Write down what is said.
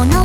no.